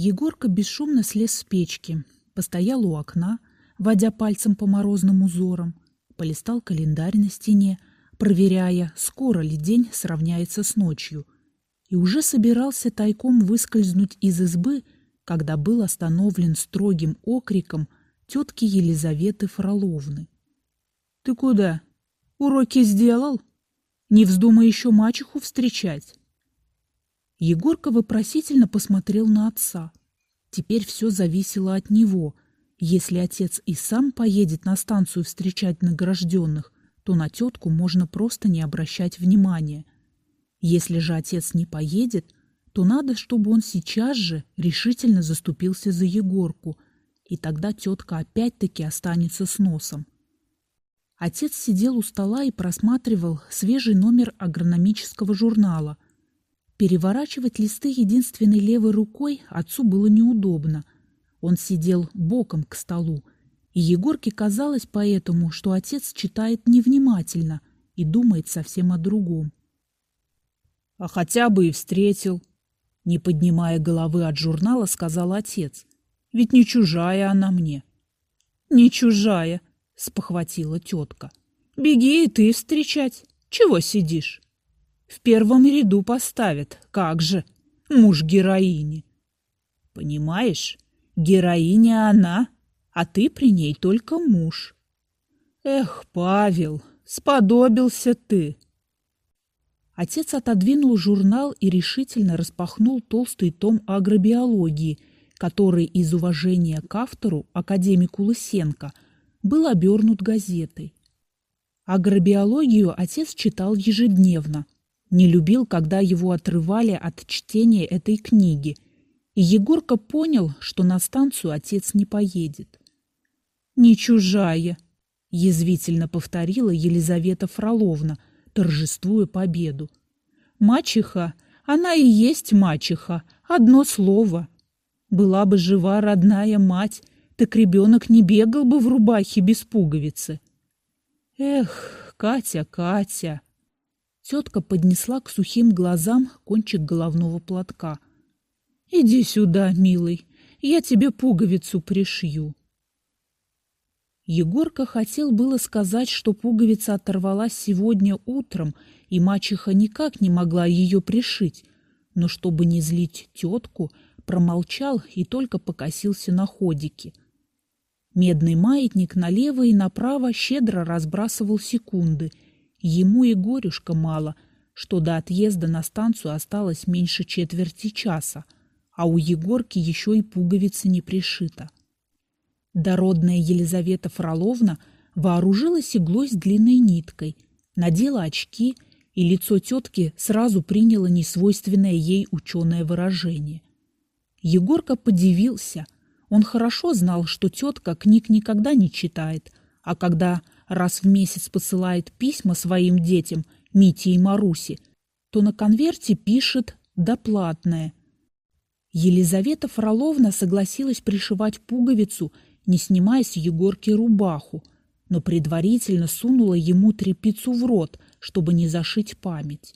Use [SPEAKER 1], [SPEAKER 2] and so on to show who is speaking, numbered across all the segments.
[SPEAKER 1] Егорка бесшумно слез с печки, постоял у окна, водя пальцем по морозным узорам, полистал календарь на стене, проверяя, скоро ли день сравняется с ночью, и уже собирался тайком выскользнуть из избы, когда был остановлен строгим окриком тетки Елизаветы Фроловны. — Ты куда? Уроки сделал? Не вздумай еще мачеху встречать. Егорка вопросительно посмотрел на отца. Теперь все зависело от него. Если отец и сам поедет на станцию встречать награжденных, то на тетку можно просто не обращать внимания. Если же отец не поедет, то надо, чтобы он сейчас же решительно заступился за Егорку, и тогда тетка опять-таки останется с носом. Отец сидел у стола и просматривал свежий номер агрономического журнала – Переворачивать листы единственной левой рукой отцу было неудобно. Он сидел боком к столу, и Егорке казалось поэтому, что отец читает невнимательно и думает совсем о другом. — А хотя бы и встретил, — не поднимая головы от журнала, сказал отец. — Ведь не чужая она мне. — Не чужая, — спохватила тетка. — Беги и ты встречать. Чего сидишь? В первом ряду поставят, как же, муж героини. Понимаешь, героиня она, а ты при ней только муж. Эх, Павел, сподобился ты. Отец отодвинул журнал и решительно распахнул толстый том агробиологии, который из уважения к автору, академику Лысенко, был обернут газетой. Агробиологию отец читал ежедневно – не любил, когда его отрывали от чтения этой книги, и Егорка понял, что на станцию отец не поедет. «Не чужая», — язвительно повторила Елизавета Фроловна, торжествуя победу. «Мачеха, она и есть мачеха, одно слово. Была бы жива родная мать, так ребенок не бегал бы в рубахе без пуговицы». «Эх, Катя, Катя!» Тетка поднесла к сухим глазам кончик головного платка. «Иди сюда, милый, я тебе пуговицу пришью». Егорка хотел было сказать, что пуговица оторвалась сегодня утром, и мачеха никак не могла ее пришить, но чтобы не злить тетку, промолчал и только покосился на ходики. Медный маятник налево и направо щедро разбрасывал секунды — Ему и горюшка мало, что до отъезда на станцию осталось меньше четверти часа, а у Егорки еще и пуговица не пришита. Дородная Елизавета Фроловна вооружилась иглой с длинной ниткой, надела очки, и лицо тетки сразу приняло несвойственное ей ученое выражение. Егорка подивился. Он хорошо знал, что тетка книг никогда не читает, а когда раз в месяц посылает письма своим детям, Мите и Марусе, то на конверте пишет «доплатное». Елизавета Фроловна согласилась пришивать пуговицу, не снимая с Егорки рубаху, но предварительно сунула ему трепицу в рот, чтобы не зашить память.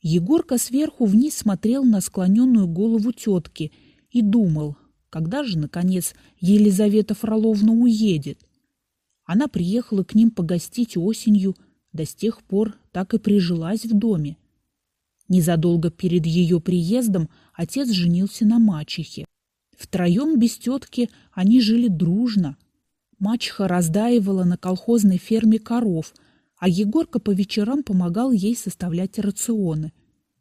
[SPEAKER 1] Егорка сверху вниз смотрел на склоненную голову тетки и думал, когда же, наконец, Елизавета Фроловна уедет. Она приехала к ним погостить осенью, да с тех пор так и прижилась в доме. Незадолго перед ее приездом отец женился на мачехе. Втроем без тетки они жили дружно. Мачеха раздаивала на колхозной ферме коров, а Егорка по вечерам помогал ей составлять рационы.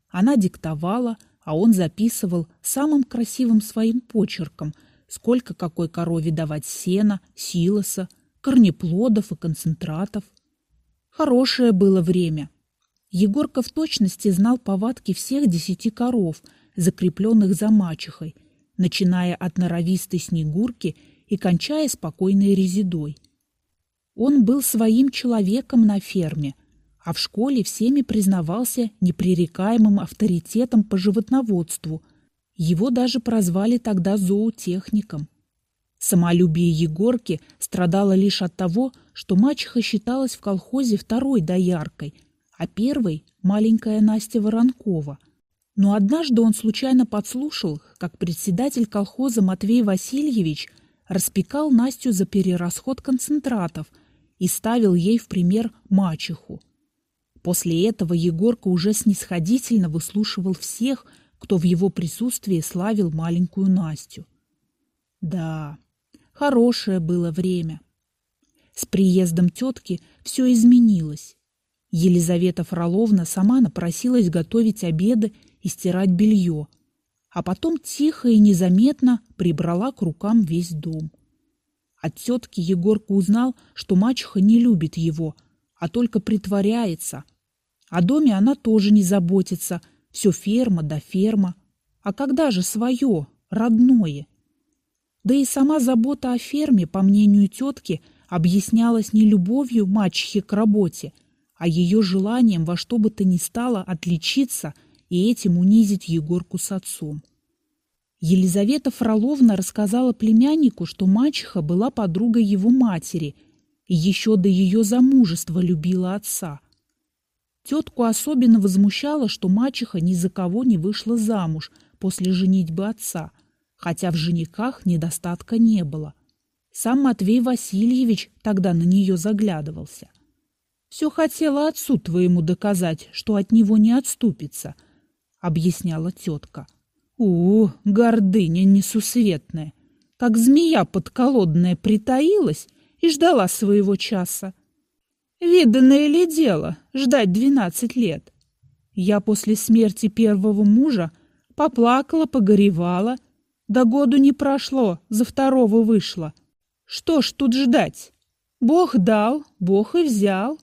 [SPEAKER 1] Она диктовала, а он записывал самым красивым своим почерком, сколько какой корове давать сена, силоса, корнеплодов и концентратов. Хорошее было время. Егорка в точности знал повадки всех десяти коров, закрепленных за мачехой, начиная от норовистой снегурки и кончая спокойной резидой. Он был своим человеком на ферме, а в школе всеми признавался непререкаемым авторитетом по животноводству. Его даже прозвали тогда зоотехником. Самолюбие Егорки страдало лишь от того, что мачеха считалась в колхозе второй дояркой, а первой – маленькая Настя Воронкова. Но однажды он случайно подслушал, как председатель колхоза Матвей Васильевич распекал Настю за перерасход концентратов и ставил ей в пример мачеху. После этого Егорка уже снисходительно выслушивал всех, кто в его присутствии славил маленькую Настю. Да, хорошее было время. С приездом тетки все изменилось. Елизавета Фроловна сама напросилась готовить обеды и стирать белье, а потом тихо и незаметно прибрала к рукам весь дом. От тетки Егорка узнал, что мачеха не любит его, а только притворяется. О доме она тоже не заботится, все ферма да ферма. А когда же свое, родное? Да и сама забота о ферме, по мнению тетки, объяснялась не любовью мачехи к работе, а ее желанием во что бы то ни стало отличиться и этим унизить Егорку с отцом. Елизавета Фроловна рассказала племяннику, что мачеха была подругой его матери и еще до ее замужества любила отца. Тетку особенно возмущало, что мачеха ни за кого не вышла замуж после женитьбы отца, хотя в женихах недостатка не было – сам Матвей Васильевич тогда на нее заглядывался. «Все хотела отцу твоему доказать, что от него не отступится», — объясняла тетка. «У, гордыня несусветная! Как змея подколодная притаилась и ждала своего часа. Виданное ли дело ждать двенадцать лет? Я после смерти первого мужа поплакала, погоревала. До году не прошло, за второго вышла. Что ж тут ждать? Бог дал, Бог и взял.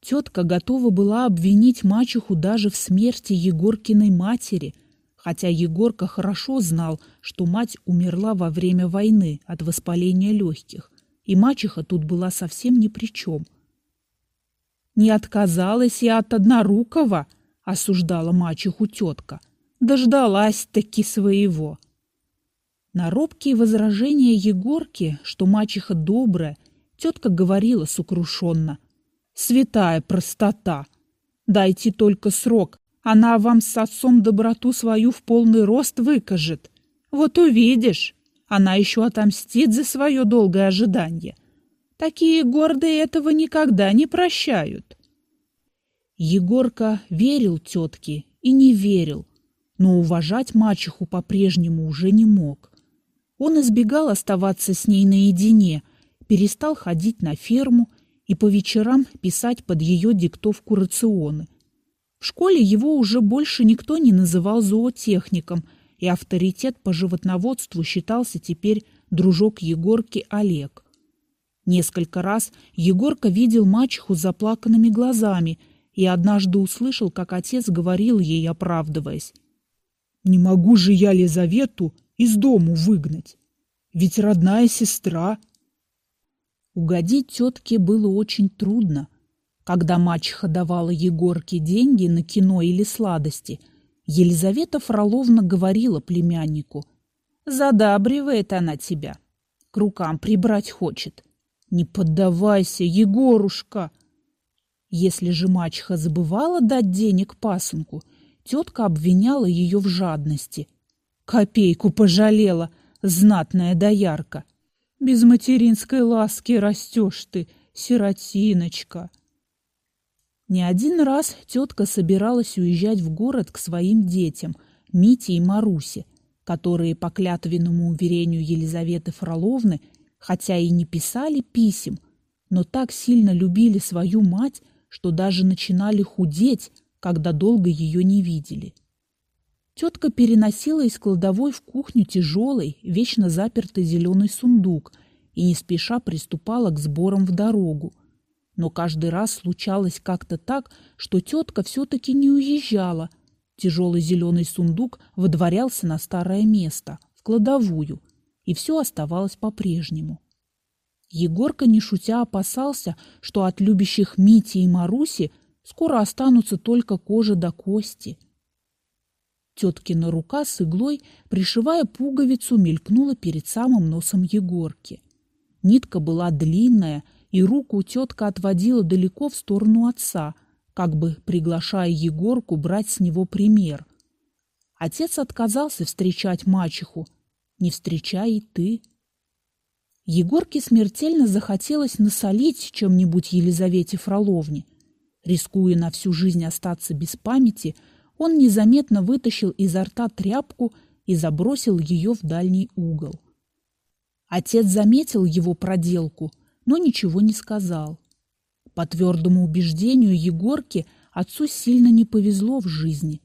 [SPEAKER 1] Тетка готова была обвинить мачеху даже в смерти Егоркиной матери, хотя Егорка хорошо знал, что мать умерла во время войны от воспаления легких, и мачеха тут была совсем ни при чем. «Не отказалась и от однорукого», — осуждала мачеху тетка. «Дождалась-таки своего». На робкие возражения Егорки, что мачеха добрая, тетка говорила сокрушенно. «Святая простота! Дайте только срок, она вам с отцом доброту свою в полный рост выкажет. Вот увидишь, она еще отомстит за свое долгое ожидание. Такие гордые этого никогда не прощают». Егорка верил тетке и не верил, но уважать мачеху по-прежнему уже не мог. Он избегал оставаться с ней наедине, перестал ходить на ферму и по вечерам писать под ее диктовку рационы. В школе его уже больше никто не называл зоотехником, и авторитет по животноводству считался теперь дружок Егорки Олег. Несколько раз Егорка видел мачеху с заплаканными глазами и однажды услышал, как отец говорил ей, оправдываясь. «Не могу же я Лизавету из дому выгнать. Ведь родная сестра. Угодить тетке было очень трудно. Когда мачеха давала Егорке деньги на кино или сладости, Елизавета Фроловна говорила племяннику. «Задабривает она тебя. К рукам прибрать хочет. Не поддавайся, Егорушка!» Если же мачеха забывала дать денег пасынку, тетка обвиняла ее в жадности – Копейку пожалела, знатная доярка. Без материнской ласки растешь ты, сиротиночка. Не один раз тетка собиралась уезжать в город к своим детям, Мите и Марусе, которые по клятвенному уверению Елизаветы Фроловны, хотя и не писали писем, но так сильно любили свою мать, что даже начинали худеть, когда долго ее не видели. Тетка переносила из кладовой в кухню тяжелый, вечно запертый зеленый сундук и не спеша приступала к сборам в дорогу. Но каждый раз случалось как-то так, что тетка все-таки не уезжала. Тяжелый зеленый сундук выдворялся на старое место, в кладовую, и все оставалось по-прежнему. Егорка, не шутя, опасался, что от любящих Мити и Маруси скоро останутся только кожа до кости – Теткина рука с иглой, пришивая пуговицу, мелькнула перед самым носом Егорки. Нитка была длинная, и руку тетка отводила далеко в сторону отца, как бы приглашая Егорку брать с него пример. Отец отказался встречать мачеху. Не встречай и ты. Егорке смертельно захотелось насолить чем-нибудь Елизавете Фроловне. Рискуя на всю жизнь остаться без памяти, он незаметно вытащил изо рта тряпку и забросил ее в дальний угол. Отец заметил его проделку, но ничего не сказал. По твердому убеждению Егорки отцу сильно не повезло в жизни.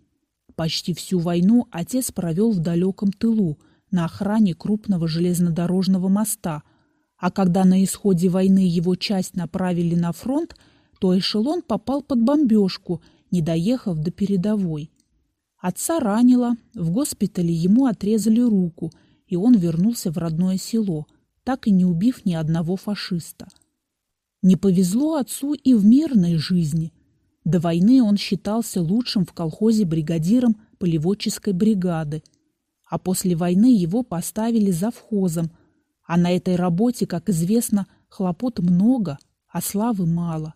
[SPEAKER 1] Почти всю войну отец провел в далеком тылу, на охране крупного железнодорожного моста, а когда на исходе войны его часть направили на фронт, то эшелон попал под бомбежку, не доехав до передовой. Отца ранило, в госпитале ему отрезали руку, и он вернулся в родное село, так и не убив ни одного фашиста. Не повезло отцу и в мирной жизни. До войны он считался лучшим в колхозе бригадиром полеводческой бригады, а после войны его поставили завхозом, а на этой работе, как известно, хлопот много, а славы мало.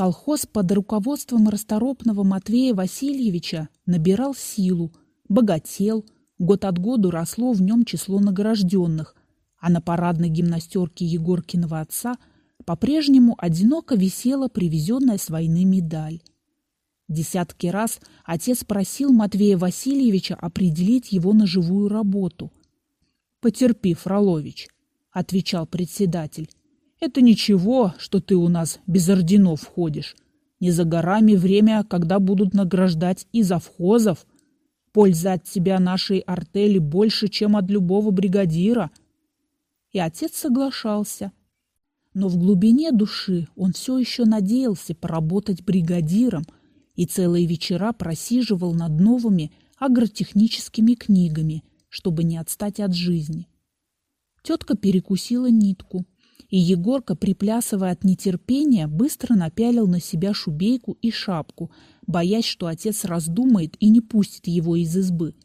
[SPEAKER 1] Колхоз под руководством расторопного Матвея Васильевича набирал силу, богател, год от года росло в нем число награжденных, а на парадной гимнастерке Егоркиного отца по-прежнему одиноко висела привезенная с войны медаль. Десятки раз отец просил Матвея Васильевича определить его на живую работу. «Потерпи, Фролович», — отвечал председатель. Это ничего, что ты у нас без орденов ходишь. Не за горами время, когда будут награждать и завхозов. Польза от тебя нашей артели больше, чем от любого бригадира. И отец соглашался. Но в глубине души он все еще надеялся поработать бригадиром и целые вечера просиживал над новыми агротехническими книгами, чтобы не отстать от жизни. Тетка перекусила нитку – и Егорка, приплясывая от нетерпения, быстро напялил на себя шубейку и шапку, боясь, что отец раздумает и не пустит его из избы.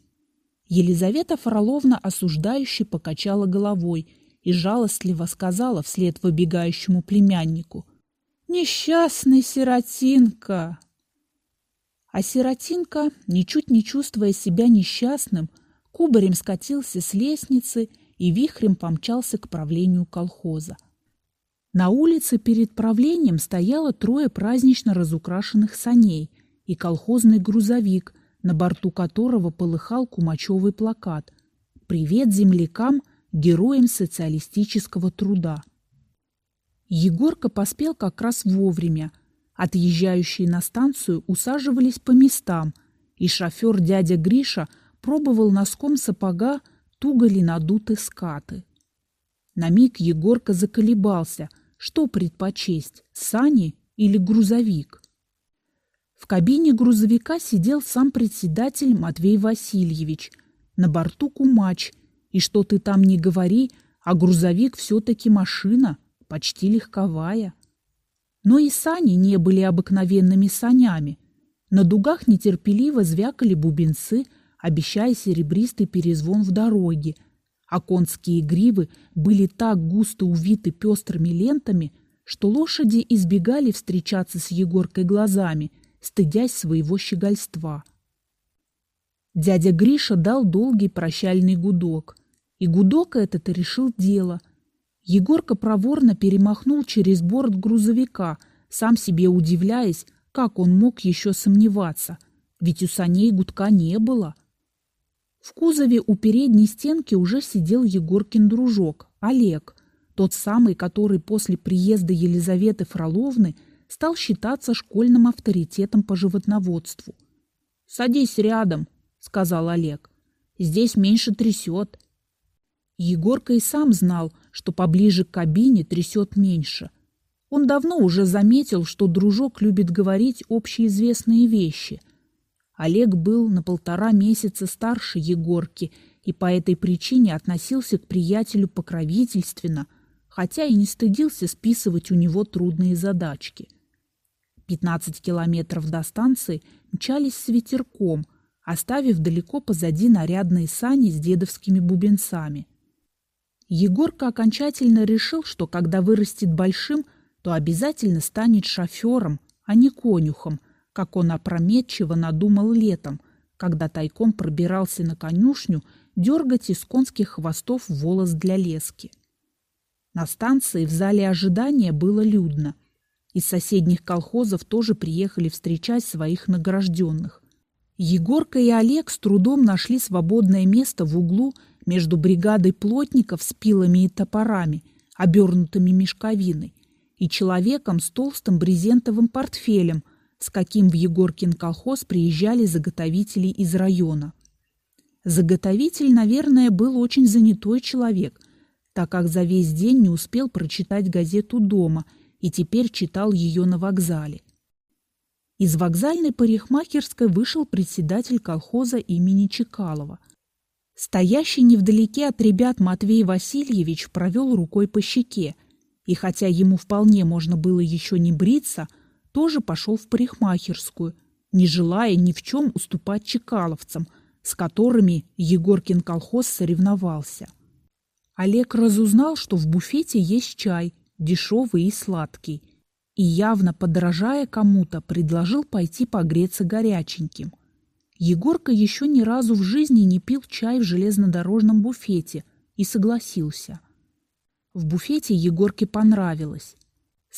[SPEAKER 1] Елизавета Фроловна осуждающе покачала головой и жалостливо сказала вслед выбегающему племяннику «Несчастный сиротинка!» А сиротинка, ничуть не чувствуя себя несчастным, кубарем скатился с лестницы и вихрем помчался к правлению колхоза. На улице перед правлением стояло трое празднично разукрашенных саней и колхозный грузовик, на борту которого полыхал кумачевый плакат «Привет землякам, героям социалистического труда». Егорка поспел как раз вовремя. Отъезжающие на станцию усаживались по местам, и шофер дядя Гриша пробовал носком сапога туго ли надуты скаты. На миг Егорка заколебался – что предпочесть, сани или грузовик? В кабине грузовика сидел сам председатель Матвей Васильевич, на борту кумач, и что ты там не говори, а грузовик все-таки машина, почти легковая. Но и сани не были обыкновенными санями. На дугах нетерпеливо звякали бубенцы, обещая серебристый перезвон в дороге – а конские гривы были так густо увиты пестрыми лентами, что лошади избегали встречаться с Егоркой глазами, стыдясь своего щегольства. Дядя Гриша дал долгий прощальный гудок, и гудок этот решил дело. Егорка проворно перемахнул через борт грузовика, сам себе удивляясь, как он мог еще сомневаться, ведь у саней гудка не было — в кузове у передней стенки уже сидел Егоркин дружок, Олег, тот самый, который после приезда Елизаветы Фроловны стал считаться школьным авторитетом по животноводству. «Садись рядом», — сказал Олег. «Здесь меньше трясет». Егорка и сам знал, что поближе к кабине трясет меньше. Он давно уже заметил, что дружок любит говорить общеизвестные вещи — Олег был на полтора месяца старше Егорки и по этой причине относился к приятелю покровительственно, хотя и не стыдился списывать у него трудные задачки. 15 километров до станции мчались с ветерком, оставив далеко позади нарядные сани с дедовскими бубенцами. Егорка окончательно решил, что когда вырастет большим, то обязательно станет шофером, а не конюхом, как он опрометчиво надумал летом, когда тайком пробирался на конюшню дергать из конских хвостов волос для лески. На станции в зале ожидания было людно. Из соседних колхозов тоже приехали встречать своих награжденных. Егорка и Олег с трудом нашли свободное место в углу между бригадой плотников с пилами и топорами, обернутыми мешковиной, и человеком с толстым брезентовым портфелем, с каким в Егоркин колхоз приезжали заготовители из района. Заготовитель, наверное, был очень занятой человек, так как за весь день не успел прочитать газету дома и теперь читал ее на вокзале. Из вокзальной парикмахерской вышел председатель колхоза имени Чекалова. Стоящий невдалеке от ребят Матвей Васильевич провел рукой по щеке, и хотя ему вполне можно было еще не бриться, тоже пошел в парикмахерскую, не желая ни в чем уступать чекаловцам, с которыми Егоркин колхоз соревновался. Олег разузнал, что в буфете есть чай, дешевый и сладкий, и явно подражая кому-то, предложил пойти погреться горяченьким. Егорка еще ни разу в жизни не пил чай в железнодорожном буфете и согласился. В буфете Егорке понравилось.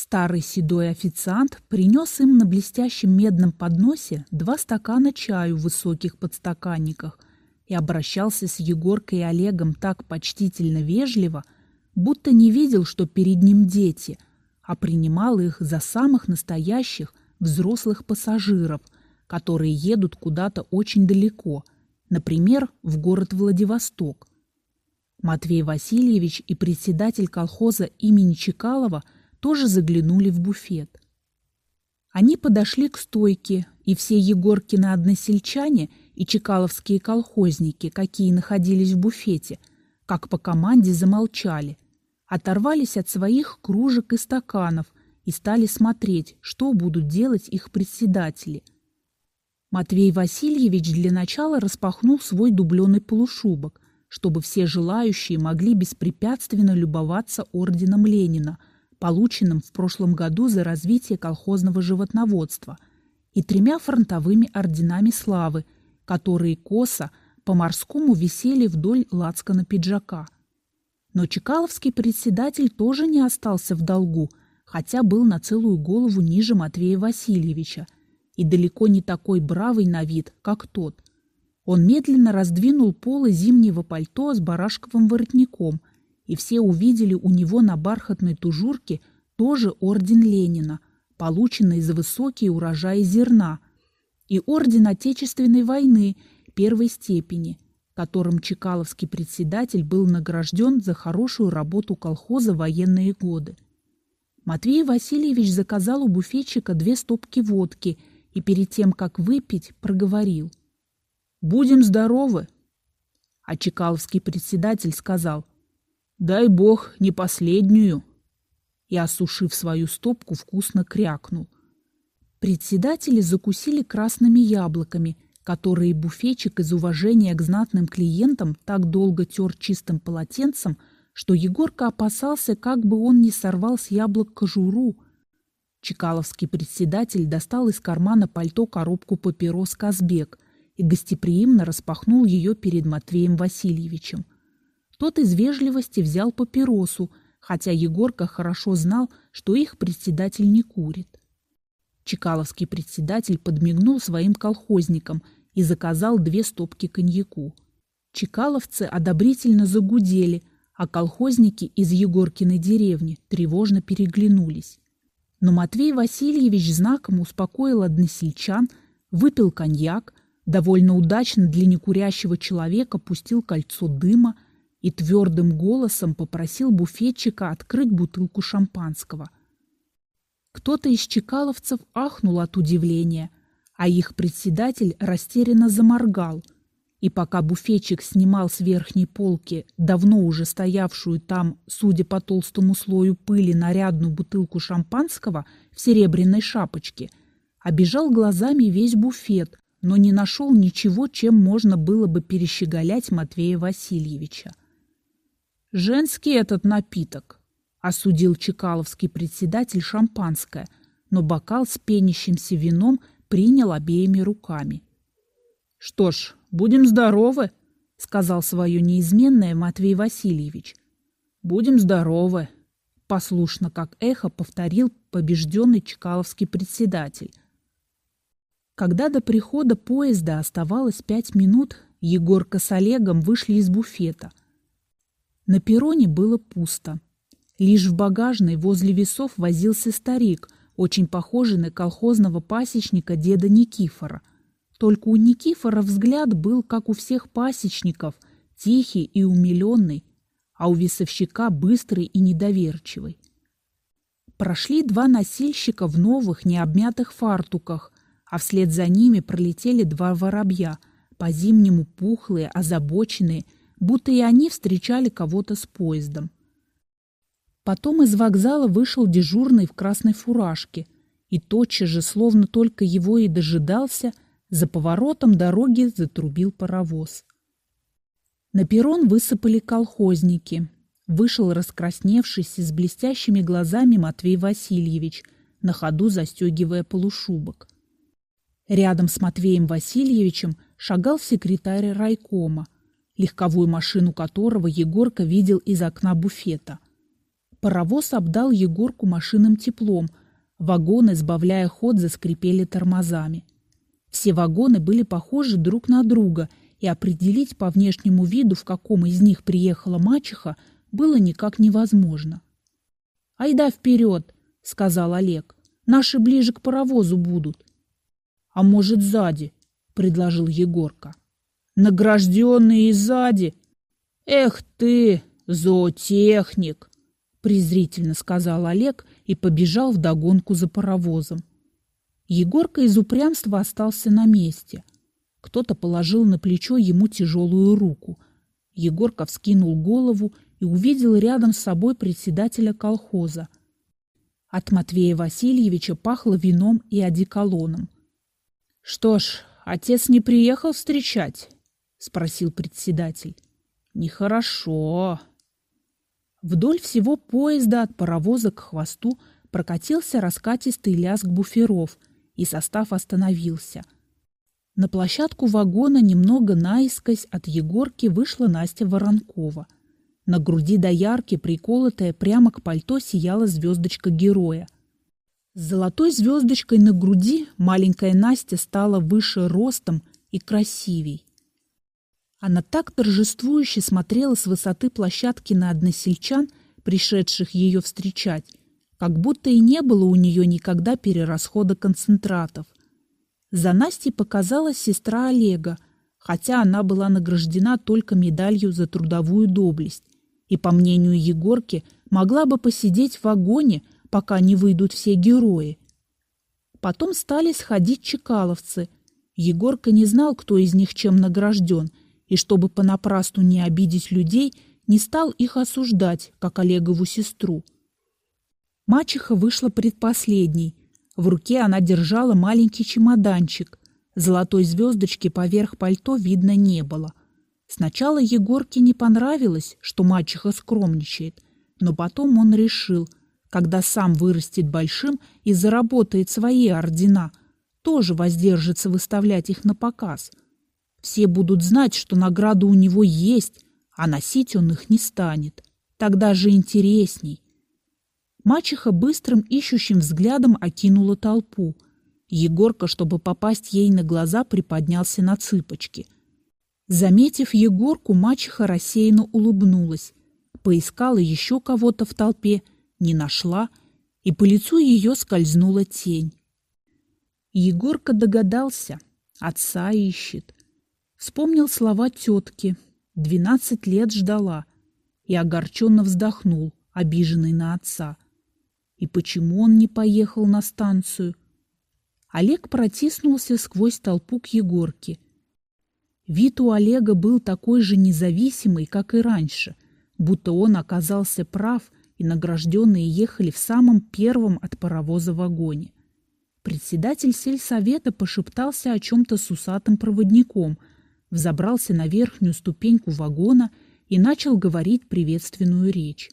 [SPEAKER 1] Старый седой официант принес им на блестящем медном подносе два стакана чаю в высоких подстаканниках и обращался с Егоркой и Олегом так почтительно вежливо, будто не видел, что перед ним дети, а принимал их за самых настоящих взрослых пассажиров, которые едут куда-то очень далеко, например, в город Владивосток. Матвей Васильевич и председатель колхоза имени Чекалова тоже заглянули в буфет. Они подошли к стойке, и все Егоркины односельчане и чекаловские колхозники, какие находились в буфете, как по команде замолчали, оторвались от своих кружек и стаканов и стали смотреть, что будут делать их председатели. Матвей Васильевич для начала распахнул свой дубленый полушубок – чтобы все желающие могли беспрепятственно любоваться орденом Ленина, полученным в прошлом году за развитие колхозного животноводства, и тремя фронтовыми орденами славы, которые косо по-морскому висели вдоль лацкана пиджака. Но Чекаловский председатель тоже не остался в долгу, хотя был на целую голову ниже Матвея Васильевича и далеко не такой бравый на вид, как тот – он медленно раздвинул полы зимнего пальто с барашковым воротником, и все увидели у него на бархатной тужурке тоже орден Ленина, полученный за высокие урожаи зерна, и орден Отечественной войны первой степени, которым Чекаловский председатель был награжден за хорошую работу колхоза военные годы. Матвей Васильевич заказал у буфетчика две стопки водки и перед тем, как выпить, проговорил. Будем здоровы. А Чекаловский председатель сказал, дай бог не последнюю. И, осушив свою стопку, вкусно крякнул. Председатели закусили красными яблоками, которые буфетчик из уважения к знатным клиентам так долго тер чистым полотенцем, что Егорка опасался, как бы он не сорвал с яблок кожуру. Чекаловский председатель достал из кармана пальто коробку папирос «Казбек», и гостеприимно распахнул ее перед Матвеем Васильевичем. Тот из вежливости взял папиросу, хотя Егорка хорошо знал, что их председатель не курит. Чекаловский председатель подмигнул своим колхозникам и заказал две стопки коньяку. Чекаловцы одобрительно загудели, а колхозники из Егоркиной деревни тревожно переглянулись. Но Матвей Васильевич знаком успокоил односельчан, выпил коньяк, довольно удачно для некурящего человека пустил кольцо дыма и твердым голосом попросил буфетчика открыть бутылку шампанского. Кто-то из чекаловцев ахнул от удивления, а их председатель растерянно заморгал, и пока буфетчик снимал с верхней полки давно уже стоявшую там, судя по толстому слою пыли, нарядную бутылку шампанского в серебряной шапочке, обижал глазами весь буфет, но не нашел ничего, чем можно было бы перещеголять Матвея Васильевича. «Женский этот напиток», — осудил чекаловский председатель шампанское, но бокал с пенящимся вином принял обеими руками.
[SPEAKER 2] «Что ж, будем здоровы», —
[SPEAKER 1] сказал свое неизменное Матвей Васильевич.
[SPEAKER 2] «Будем здоровы», —
[SPEAKER 1] послушно, как эхо, повторил побежденный чкаловский председатель. Когда до прихода поезда оставалось пять минут, Егорка с Олегом вышли из буфета. На перроне было пусто. Лишь в багажной возле весов возился старик, очень похожий на колхозного пасечника деда Никифора. Только у Никифора взгляд был, как у всех пасечников, тихий и умиленный, а у весовщика быстрый и недоверчивый. Прошли два носильщика в новых необмятых фартуках, а вслед за ними пролетели два воробья, по-зимнему пухлые, озабоченные, будто и они встречали кого-то с поездом. Потом из вокзала вышел дежурный в красной фуражке, и тотчас же, словно только его и дожидался, за поворотом дороги затрубил паровоз. На перрон высыпали колхозники. Вышел раскрасневшийся с блестящими глазами Матвей Васильевич, на ходу застегивая полушубок. Рядом с Матвеем Васильевичем шагал секретарь райкома, легковую машину которого Егорка видел из окна буфета – Паровоз обдал Егорку машинным теплом. Вагоны, сбавляя ход, заскрипели тормозами. Все вагоны были похожи друг на друга, и определить по внешнему виду, в каком из них приехала мачеха, было никак невозможно. «Айда вперед!» — сказал Олег. «Наши ближе к паровозу будут». «А может, сзади?» — предложил Егорка. «Награжденные сзади!» «Эх ты, зоотехник!» презрительно сказал Олег и побежал вдогонку за паровозом. Егорка из упрямства остался на месте. Кто-то положил на плечо ему тяжелую руку. Егорка вскинул голову и увидел рядом с собой председателя колхоза. От Матвея Васильевича пахло вином и одеколоном. — Что ж, отец не приехал встречать? — спросил председатель. — Нехорошо. Вдоль всего поезда от паровоза к хвосту прокатился раскатистый лязг буферов, и состав остановился. На площадку вагона немного наискось от Егорки вышла Настя Воронкова. На груди доярки, приколотая прямо к пальто, сияла звездочка героя. С золотой звездочкой на груди маленькая Настя стала выше ростом и красивей. Она так торжествующе смотрела с высоты площадки на односельчан, пришедших ее встречать, как будто и не было у нее никогда перерасхода концентратов. За Настей показалась сестра Олега, хотя она была награждена только медалью за трудовую доблесть и, по мнению Егорки, могла бы посидеть в вагоне, пока не выйдут все герои. Потом стали сходить чекаловцы. Егорка не знал, кто из них чем награжден – и чтобы понапрасну не обидеть людей, не стал их осуждать, как Олегову сестру. Мачеха вышла предпоследней. В руке она держала маленький чемоданчик. Золотой звездочки поверх пальто видно не было. Сначала Егорке не понравилось, что мачеха скромничает, но потом он решил, когда сам вырастет большим и заработает свои ордена, тоже воздержится выставлять их на показ – все будут знать, что награда у него есть, а носить он их не станет. Тогда же интересней. Мачеха быстрым ищущим взглядом окинула толпу. Егорка, чтобы попасть ей на глаза, приподнялся на цыпочки. Заметив Егорку, мачеха рассеянно улыбнулась. Поискала еще кого-то в толпе, не нашла, и по лицу ее скользнула тень. Егорка догадался, отца ищет. Вспомнил слова тетки. Двенадцать лет ждала. И огорченно вздохнул, обиженный на отца. И почему он не поехал на станцию? Олег протиснулся сквозь толпу к Егорке. Вид у Олега был такой же независимый, как и раньше, будто он оказался прав, и награжденные ехали в самом первом от паровоза вагоне. Председатель сельсовета пошептался о чем-то с усатым проводником – взобрался на верхнюю ступеньку вагона и начал говорить приветственную речь.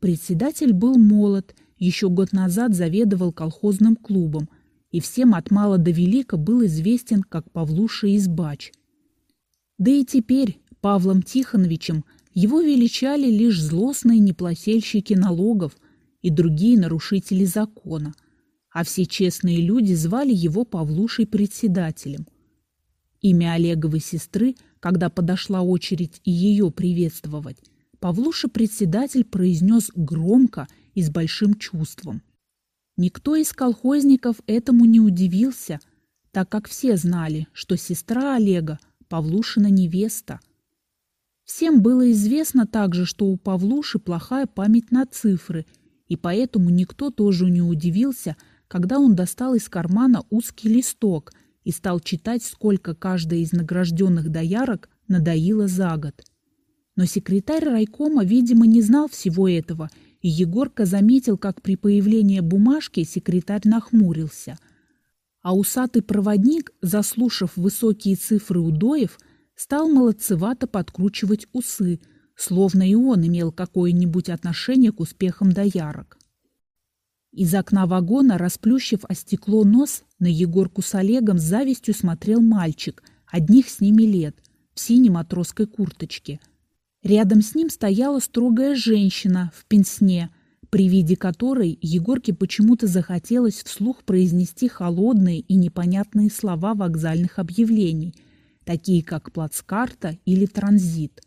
[SPEAKER 1] Председатель был молод, еще год назад заведовал колхозным клубом и всем от мала до велика был известен как Павлуша Избач. Да и теперь Павлом Тихоновичем его величали лишь злостные неплательщики налогов и другие нарушители закона, а все честные люди звали его Павлушей председателем. Имя Олеговой сестры, когда подошла очередь и ее приветствовать, Павлуша председатель произнес громко и с большим чувством. Никто из колхозников этому не удивился, так как все знали, что сестра Олега – Павлушина невеста. Всем было известно также, что у Павлуши плохая память на цифры, и поэтому никто тоже не удивился, когда он достал из кармана узкий листок и стал читать, сколько каждая из награжденных доярок надоила за год. Но секретарь райкома, видимо, не знал всего этого, и Егорка заметил, как при появлении бумажки секретарь нахмурился. А усатый проводник, заслушав высокие цифры удоев, стал молодцевато подкручивать усы, словно и он имел какое-нибудь отношение к успехам доярок. Из окна вагона, расплющив о стекло нос, на Егорку с Олегом с завистью смотрел мальчик, одних с ними лет, в синей матросской курточке – Рядом с ним стояла строгая женщина в пенсне, при виде которой Егорке почему-то захотелось вслух произнести холодные и непонятные слова вокзальных объявлений, такие как плацкарта или транзит.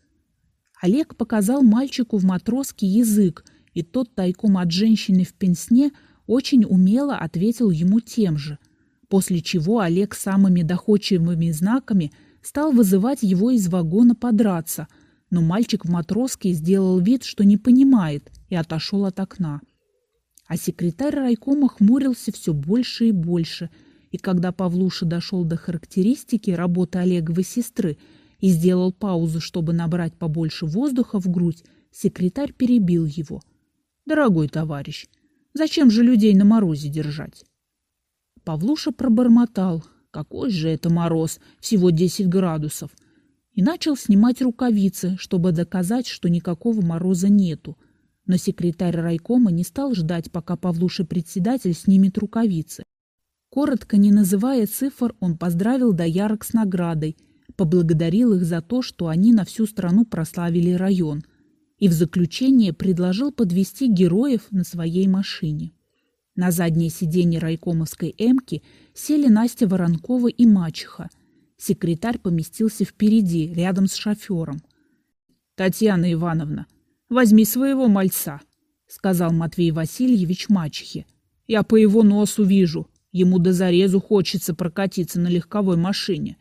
[SPEAKER 1] Олег показал мальчику в матроске язык, и тот тайком от женщины в пенсне очень умело ответил ему тем же, после чего Олег самыми доходчивыми знаками стал вызывать его из вагона подраться – но мальчик в матроске сделал вид, что не понимает, и отошел от окна. А секретарь райкома хмурился все больше и больше, и когда Павлуша дошел до характеристики работы Олеговой сестры и сделал паузу, чтобы набрать побольше воздуха в грудь, секретарь перебил его. «Дорогой товарищ, зачем же людей на морозе держать?» Павлуша пробормотал. «Какой же это мороз? Всего десять градусов и начал снимать рукавицы, чтобы доказать, что никакого мороза нету. Но секретарь райкома не стал ждать, пока Павлуша председатель снимет рукавицы. Коротко не называя цифр, он поздравил доярок с наградой, поблагодарил их за то, что они на всю страну прославили район, и в заключение предложил подвести героев на своей машине. На заднее сиденье райкомовской «Эмки» сели Настя Воронкова и мачеха – Секретарь поместился впереди, рядом с шофером. «Татьяна Ивановна, возьми своего мальца», — сказал Матвей Васильевич мачехе. «Я по его носу вижу. Ему до зарезу хочется прокатиться на легковой машине».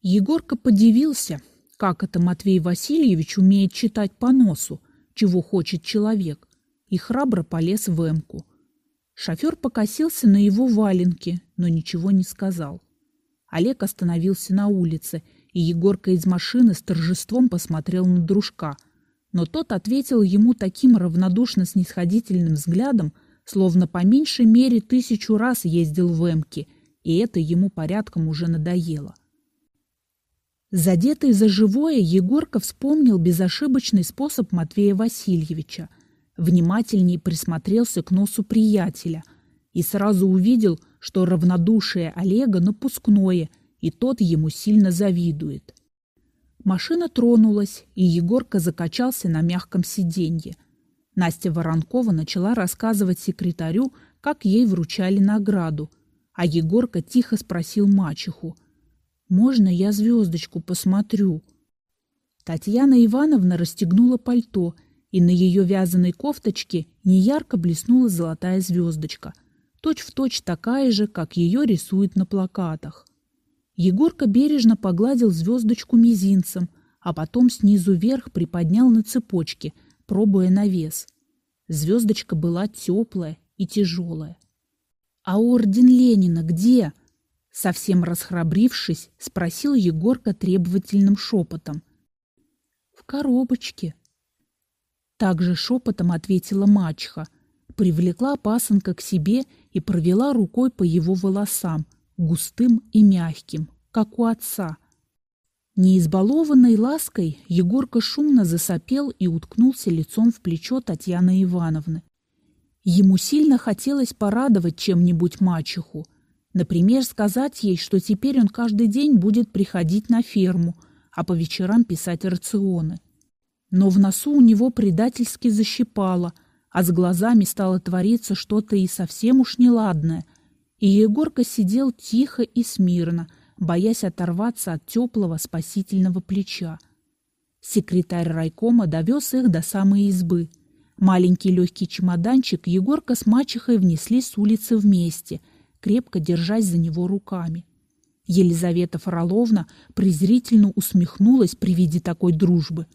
[SPEAKER 1] Егорка подивился, как это Матвей Васильевич умеет читать по носу, чего хочет человек, и храбро полез в эмку. Шофер покосился на его валенки, но ничего не сказал. Олег остановился на улице, и Егорка из машины с торжеством посмотрел на дружка. Но тот ответил ему таким равнодушно-снисходительным взглядом, словно по меньшей мере тысячу раз ездил в Эмки, и это ему порядком уже надоело. Задетый за живое, Егорка вспомнил безошибочный способ Матвея Васильевича. Внимательней присмотрелся к носу приятеля и сразу увидел, что равнодушие Олега напускное, и тот ему сильно завидует. Машина тронулась, и Егорка закачался на мягком сиденье. Настя Воронкова начала рассказывать секретарю, как ей вручали награду, а Егорка тихо спросил мачеху, «Можно я звездочку посмотрю?» Татьяна Ивановна расстегнула пальто, и на ее вязаной кофточке неярко блеснула золотая звездочка – точь-в-точь точь такая же, как ее рисуют на плакатах. Егорка бережно погладил звездочку мизинцем, а потом снизу вверх приподнял на цепочке, пробуя на вес. Звездочка была теплая и тяжелая. «А орден Ленина где?» Совсем расхрабрившись, спросил Егорка требовательным шепотом. «В коробочке». Также шепотом ответила мачеха, привлекла пасынка к себе и провела рукой по его волосам, густым и мягким, как у отца. Не избалованной лаской Егорка шумно засопел и уткнулся лицом в плечо Татьяны Ивановны. Ему сильно хотелось порадовать чем-нибудь мачеху. Например, сказать ей, что теперь он каждый день будет приходить на ферму, а по вечерам писать рационы. Но в носу у него предательски защипало, а с глазами стало твориться что-то и совсем уж неладное. И Егорка сидел тихо и смирно, боясь оторваться от теплого спасительного плеча. Секретарь райкома довез их до самой избы. Маленький легкий чемоданчик Егорка с мачехой внесли с улицы вместе, крепко держась за него руками. Елизавета Фроловна презрительно усмехнулась при виде такой дружбы.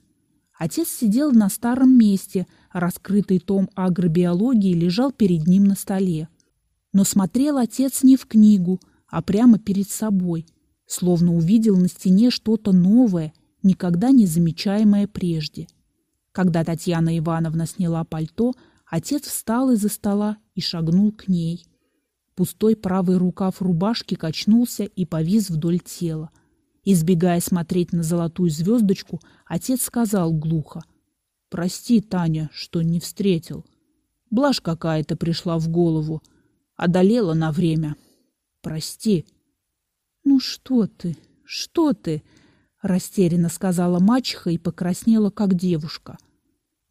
[SPEAKER 1] Отец сидел на старом месте, раскрытый том агробиологии лежал перед ним на столе. Но смотрел отец не в книгу, а прямо перед собой, словно увидел на стене что-то новое, никогда не замечаемое прежде. Когда Татьяна Ивановна сняла пальто, отец встал из-за стола и шагнул к ней. Пустой правый рукав рубашки качнулся и повис вдоль тела. Избегая смотреть на золотую звездочку, отец сказал глухо. «Прости, Таня, что не встретил. Блажь какая-то пришла в голову. Одолела на время. Прости». «Ну что ты, что ты?» — растерянно сказала мачеха и покраснела, как девушка.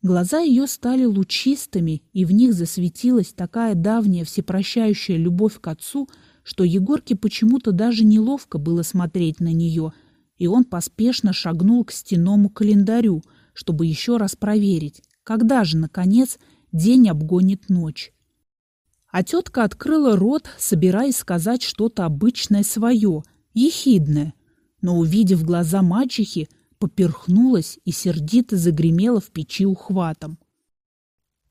[SPEAKER 1] Глаза ее стали лучистыми, и в них засветилась такая давняя всепрощающая любовь к отцу, что Егорке почему-то даже неловко было смотреть на нее, и он поспешно шагнул к стенному календарю, чтобы еще раз проверить, когда же, наконец, день обгонит ночь. А тетка открыла рот, собираясь сказать что-то обычное свое, ехидное, но, увидев глаза мачехи, поперхнулась и сердито загремела в печи ухватом.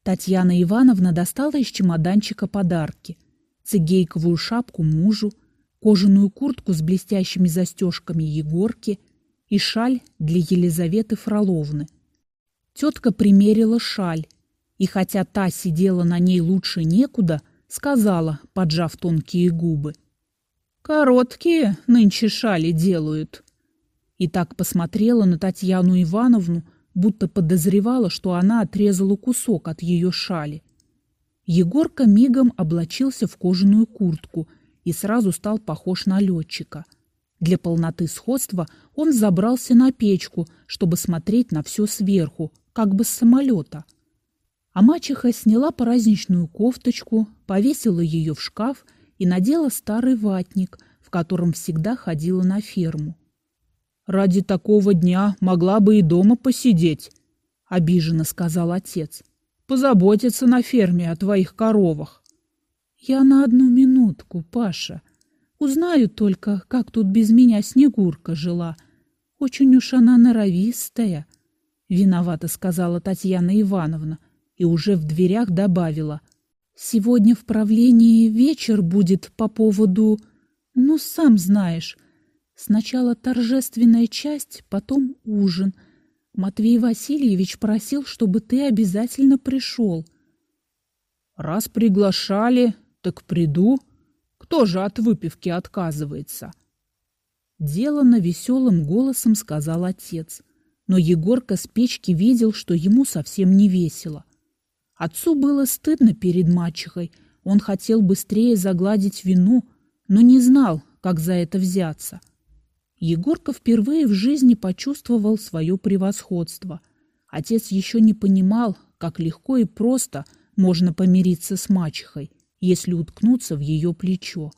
[SPEAKER 1] Татьяна Ивановна достала из чемоданчика подарки. Цигейковую шапку мужу, кожаную куртку с блестящими застежками Егорки и шаль для Елизаветы Фроловны. Тетка примерила шаль, и хотя та сидела на ней лучше некуда, сказала, поджав тонкие губы. «Короткие нынче шали делают». И так посмотрела на Татьяну Ивановну, будто подозревала, что она отрезала кусок от ее шали. Егорка мигом облачился в кожаную куртку и сразу стал похож на летчика. Для полноты сходства он забрался на печку, чтобы смотреть на все сверху, как бы с самолета – а мачеха сняла праздничную кофточку, повесила ее в шкаф и надела старый ватник, в котором всегда ходила на ферму. «Ради такого дня могла бы и дома посидеть», — обиженно сказал отец. «Позаботиться на ферме о твоих коровах». «Я на одну минутку, Паша. Узнаю только, как тут без меня Снегурка жила. Очень уж она норовистая», — виновата сказала Татьяна Ивановна и уже в дверях добавила. «Сегодня в правлении вечер будет по поводу... Ну, сам знаешь. Сначала торжественная часть, потом ужин. Матвей Васильевич просил, чтобы ты обязательно пришел». «Раз приглашали, так приду. Кто же от выпивки отказывается?» Делано веселым голосом сказал отец. Но Егорка с печки видел, что ему совсем не весело. Отцу было стыдно перед мачехой. Он хотел быстрее загладить вину, но не знал, как за это взяться. Егорка впервые в жизни почувствовал свое превосходство. Отец еще не понимал, как легко и просто можно помириться с мачехой, если уткнуться в ее плечо.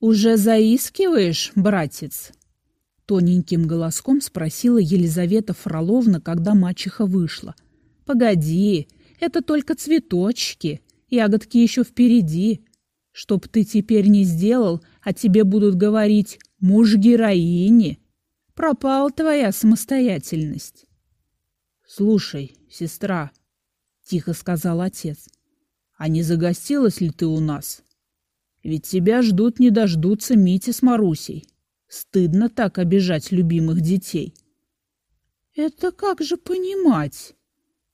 [SPEAKER 1] «Уже заискиваешь, братец?» Тоненьким голоском спросила Елизавета Фроловна, когда мачеха вышла. «Погоди, это только цветочки, ягодки еще впереди. Чтоб ты теперь не сделал, а тебе будут говорить «муж героини». Пропала твоя самостоятельность. «Слушай, сестра», — тихо сказал отец, — «а не загостилась ли ты у нас? Ведь тебя ждут не дождутся Митя с Марусей. Стыдно так обижать любимых детей». «Это как же понимать?»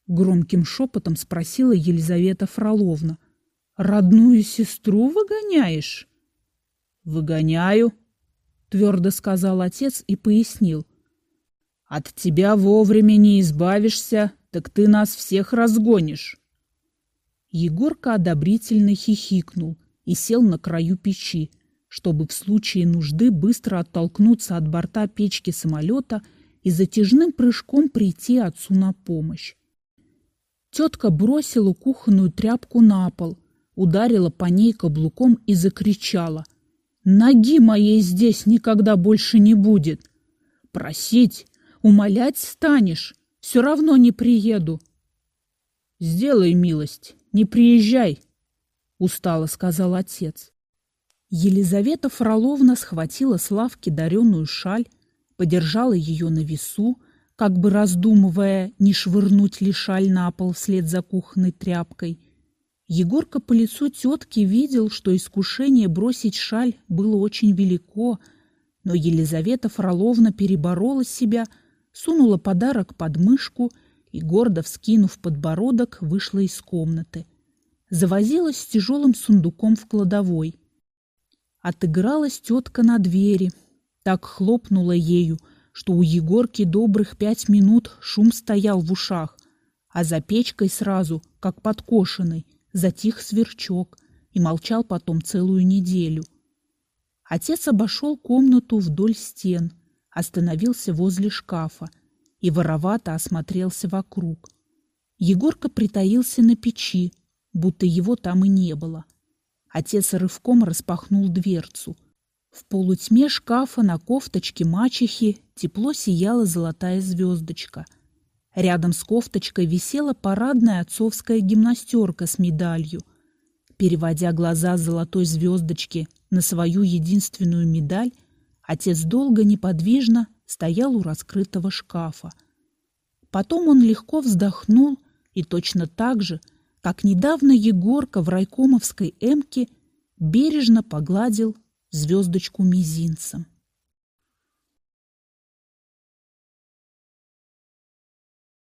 [SPEAKER 1] Громким шепотом спросила Елизавета Фроловна. «Родную сестру выгоняешь?» «Выгоняю», — твердо сказал отец и пояснил. «От тебя вовремя не избавишься, так ты нас всех разгонишь». Егорка одобрительно хихикнул и сел на краю печи, чтобы в случае нужды быстро оттолкнуться от борта печки самолета и затяжным прыжком прийти отцу на помощь. Тетка бросила кухонную тряпку на пол, ударила по ней каблуком и закричала. «Ноги моей здесь никогда больше не будет! Просить, умолять станешь, все равно не приеду!» «Сделай милость, не приезжай!» — устало сказал отец. Елизавета Фроловна схватила с лавки дареную шаль, подержала ее на весу, как бы раздумывая, не швырнуть ли шаль на пол вслед за кухонной тряпкой. Егорка по лицу тетки видел, что искушение бросить шаль было очень велико, но Елизавета Фроловна переборола себя, сунула подарок под мышку и, гордо вскинув подбородок, вышла из комнаты. Завозилась с тяжелым сундуком в кладовой – Отыгралась тетка на двери. Так хлопнула ею, что у Егорки добрых пять минут шум стоял в ушах, а за печкой сразу, как подкошенный, затих сверчок и молчал потом целую неделю. Отец обошел комнату вдоль стен, остановился возле шкафа и воровато осмотрелся вокруг. Егорка притаился на печи, будто его там и не было — Отец рывком распахнул дверцу. В полутьме шкафа на кофточке мачехи тепло сияла золотая звездочка. Рядом с кофточкой висела парадная отцовская гимнастерка с медалью. Переводя глаза золотой звездочки на свою единственную медаль, отец долго неподвижно стоял у раскрытого шкафа. Потом он легко вздохнул и точно так же – как недавно Егорка в райкомовской эмке бережно погладил звездочку мизинцем.